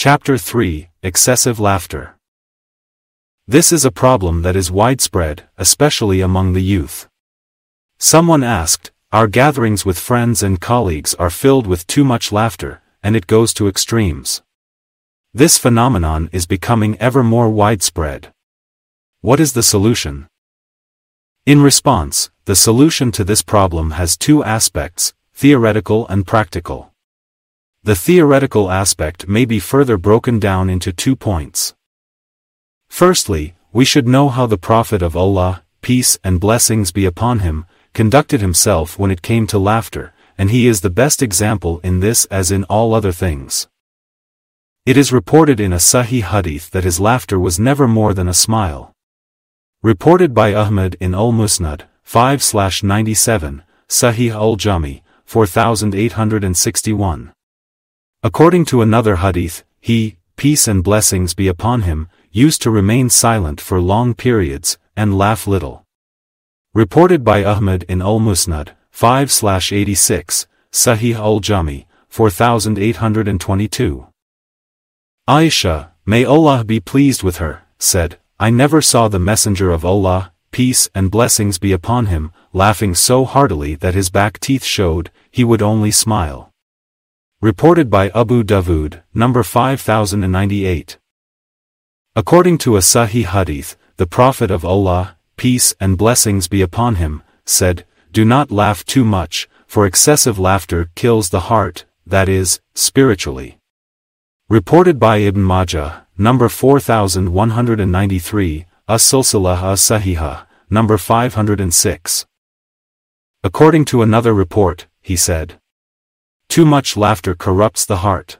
Chapter 3 Excessive Laughter This is a problem that is widespread, especially among the youth. Someone asked, Our gatherings with friends and colleagues are filled with too much laughter, and it goes to extremes. This phenomenon is becoming ever more widespread. What is the solution? In response, the solution to this problem has two aspects, theoretical and practical. The theoretical aspect may be further broken down into two points. Firstly, we should know how the Prophet of Allah, peace and blessings be upon him, conducted himself when it came to laughter, and he is the best example in this as in all other things. It is reported in a Sahih hadith that his laughter was never more than a smile. Reported by Ahmad in Al-Musnad, 5-97, Sahih al-Jami, 4861. According to another hadith, he, peace and blessings be upon him, used to remain silent for long periods, and laugh little. Reported by Ahmad in Al-Musnad, 5-86, Sahih al-Jami, 4822. Aisha, may Allah be pleased with her, said, I never saw the Messenger of Allah, peace and blessings be upon him, laughing so heartily that his back teeth showed, he would only smile. Reported by Abu Dawood, number 5098. According to a Sahih Hadith, the Prophet of Allah, peace and blessings be upon him, said, Do not laugh too much, for excessive laughter kills the heart, that is, spiritually. Reported by Ibn Majah, number 4193, As-Silsilah As-Sahiha, number 506. According to another report, he said, Too much laughter corrupts the heart.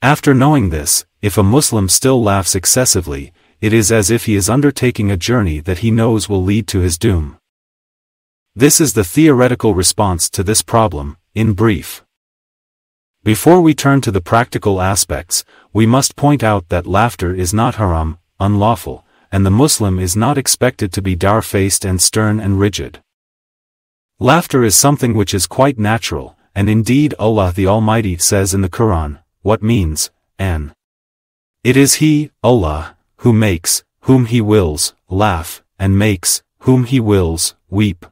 After knowing this, if a Muslim still laughs excessively, it is as if he is undertaking a journey that he knows will lead to his doom. This is the theoretical response to this problem, in brief. Before we turn to the practical aspects, we must point out that laughter is not haram, unlawful, and the Muslim is not expected to be dar-faced and stern and rigid. Laughter is something which is quite natural, and indeed Allah the Almighty says in the Quran, what means, an. It is He, Allah, who makes, whom He wills, laugh, and makes, whom He wills, weep.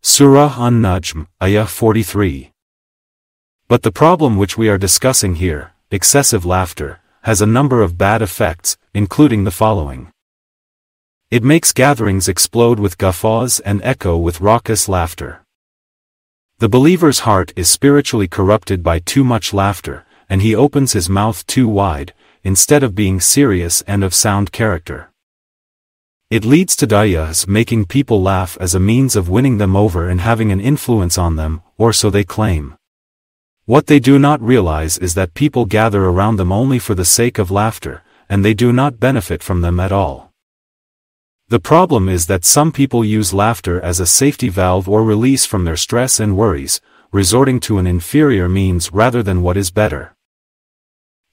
Surah An-Najm, Ayah 43. But the problem which we are discussing here, excessive laughter, has a number of bad effects, including the following. It makes gatherings explode with guffaws and echo with raucous laughter. The believer's heart is spiritually corrupted by too much laughter, and he opens his mouth too wide, instead of being serious and of sound character. It leads to dayas making people laugh as a means of winning them over and having an influence on them, or so they claim. What they do not realize is that people gather around them only for the sake of laughter, and they do not benefit from them at all. The problem is that some people use laughter as a safety valve or release from their stress and worries, resorting to an inferior means rather than what is better.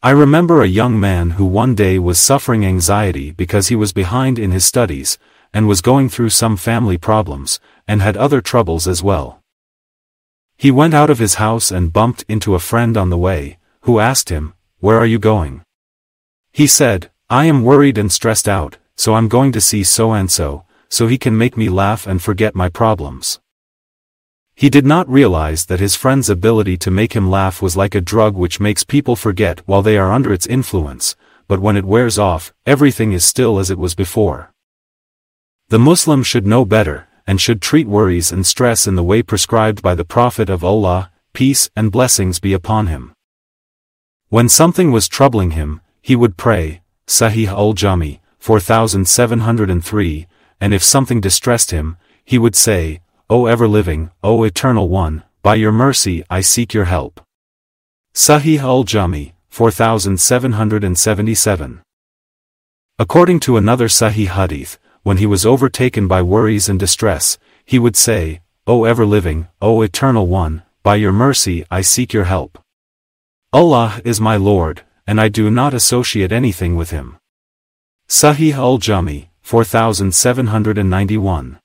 I remember a young man who one day was suffering anxiety because he was behind in his studies, and was going through some family problems, and had other troubles as well. He went out of his house and bumped into a friend on the way, who asked him, Where are you going? He said, I am worried and stressed out, so I'm going to see so-and-so, so he can make me laugh and forget my problems. He did not realize that his friend's ability to make him laugh was like a drug which makes people forget while they are under its influence, but when it wears off, everything is still as it was before. The Muslim should know better, and should treat worries and stress in the way prescribed by the Prophet of Allah, peace and blessings be upon him. When something was troubling him, he would pray, Sahih al-Jami, 4703, and if something distressed him, he would say, O ever-living, O eternal one, by your mercy I seek your help. Sahih al-Jami, 4777. According to another Sahih hadith, when he was overtaken by worries and distress, he would say, O ever-living, O eternal one, by your mercy I seek your help. Allah is my Lord, and I do not associate anything with him. Sahih al-Jami, 4791.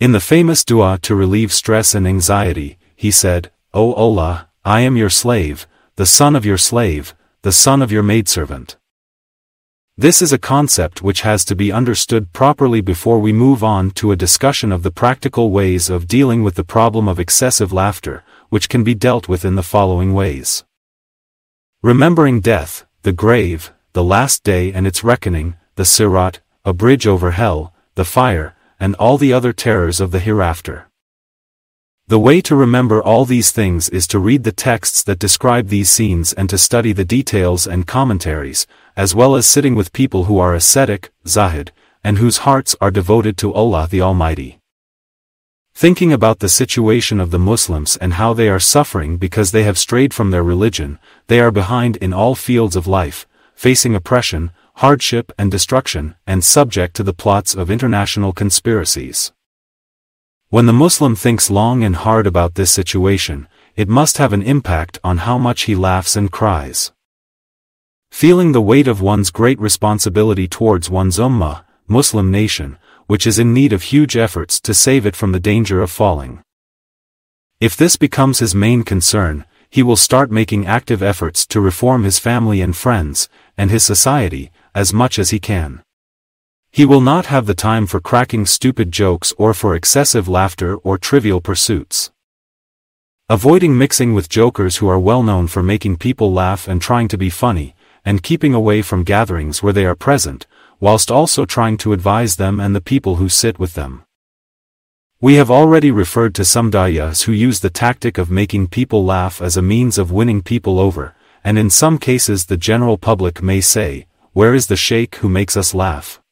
In the famous dua to relieve stress and anxiety, he said, O Allah, I am your slave, the son of your slave, the son of your maidservant. This is a concept which has to be understood properly before we move on to a discussion of the practical ways of dealing with the problem of excessive laughter, which can be dealt with in the following ways. Remembering death, the grave, the last day and its reckoning, the sirat, a bridge over hell, the fire, and all the other terrors of the hereafter. The way to remember all these things is to read the texts that describe these scenes and to study the details and commentaries, as well as sitting with people who are ascetic, zahid, and whose hearts are devoted to Allah the Almighty. Thinking about the situation of the Muslims and how they are suffering because they have strayed from their religion, they are behind in all fields of life, facing oppression, hardship and destruction, and subject to the plots of international conspiracies. When the Muslim thinks long and hard about this situation, it must have an impact on how much he laughs and cries. Feeling the weight of one's great responsibility towards one's ummah, Muslim nation, which is in need of huge efforts to save it from the danger of falling. If this becomes his main concern, he will start making active efforts to reform his family and friends, and his society, as much as he can. He will not have the time for cracking stupid jokes or for excessive laughter or trivial pursuits. Avoiding mixing with jokers who are well known for making people laugh and trying to be funny, and keeping away from gatherings where they are present, whilst also trying to advise them and the people who sit with them. We have already referred to some dayas who use the tactic of making people laugh as a means of winning people over, and in some cases the general public may say, where is the sheikh who makes us laugh?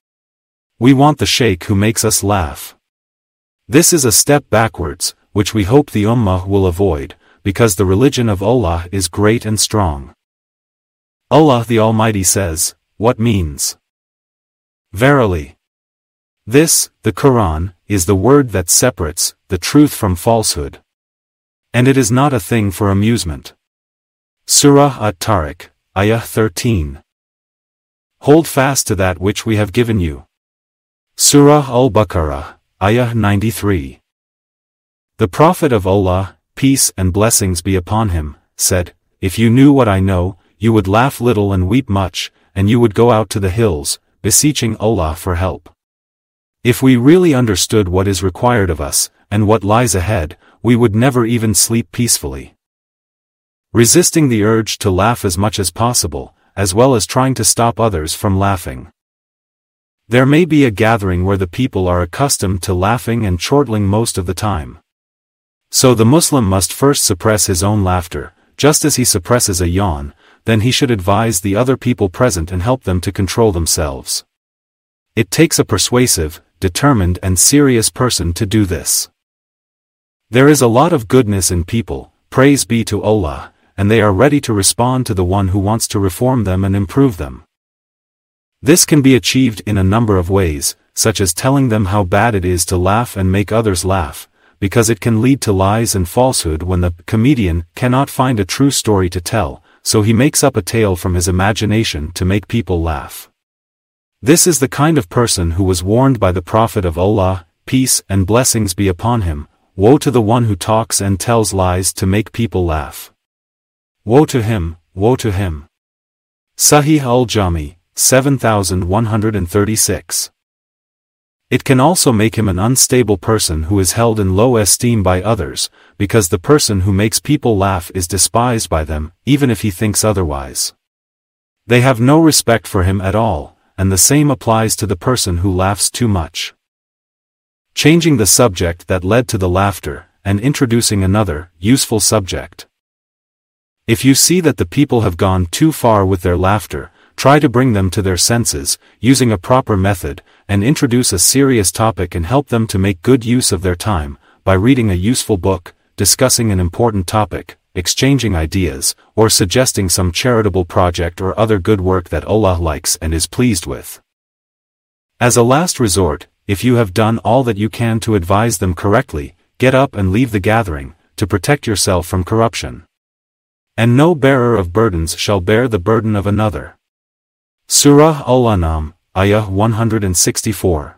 We want the sheikh who makes us laugh. This is a step backwards, which we hope the Ummah will avoid, because the religion of Allah is great and strong. Allah the Almighty says, what means? Verily. This, the Quran, is the word that separates the truth from falsehood. And it is not a thing for amusement. Surah At-Tariq, Ayah 13. Hold fast to that which we have given you. Surah Al-Baqarah, Ayah 93. The Prophet of Allah, peace and blessings be upon him, said, If you knew what I know, you would laugh little and weep much, and you would go out to the hills, beseeching Allah for help. If we really understood what is required of us, and what lies ahead, we would never even sleep peacefully. Resisting the urge to laugh as much as possible, as well as trying to stop others from laughing. There may be a gathering where the people are accustomed to laughing and chortling most of the time. So the Muslim must first suppress his own laughter, just as he suppresses a yawn, then he should advise the other people present and help them to control themselves. It takes a persuasive, determined and serious person to do this. There is a lot of goodness in people, praise be to Allah, and they are ready to respond to the one who wants to reform them and improve them. This can be achieved in a number of ways, such as telling them how bad it is to laugh and make others laugh, because it can lead to lies and falsehood when the comedian cannot find a true story to tell, so he makes up a tale from his imagination to make people laugh. This is the kind of person who was warned by the Prophet of Allah, peace and blessings be upon him, woe to the one who talks and tells lies to make people laugh. Woe to him, woe to him. Sahih al-Jami, 7136. It can also make him an unstable person who is held in low esteem by others, because the person who makes people laugh is despised by them, even if he thinks otherwise. They have no respect for him at all, and the same applies to the person who laughs too much. Changing the subject that led to the laughter, and introducing another, useful subject. If you see that the people have gone too far with their laughter, try to bring them to their senses, using a proper method, and introduce a serious topic and help them to make good use of their time, by reading a useful book, discussing an important topic, exchanging ideas, or suggesting some charitable project or other good work that Allah likes and is pleased with. As a last resort, if you have done all that you can to advise them correctly, get up and leave the gathering, to protect yourself from corruption. And no bearer of burdens shall bear the burden of another. Surah Al-An'am, Ayah 164.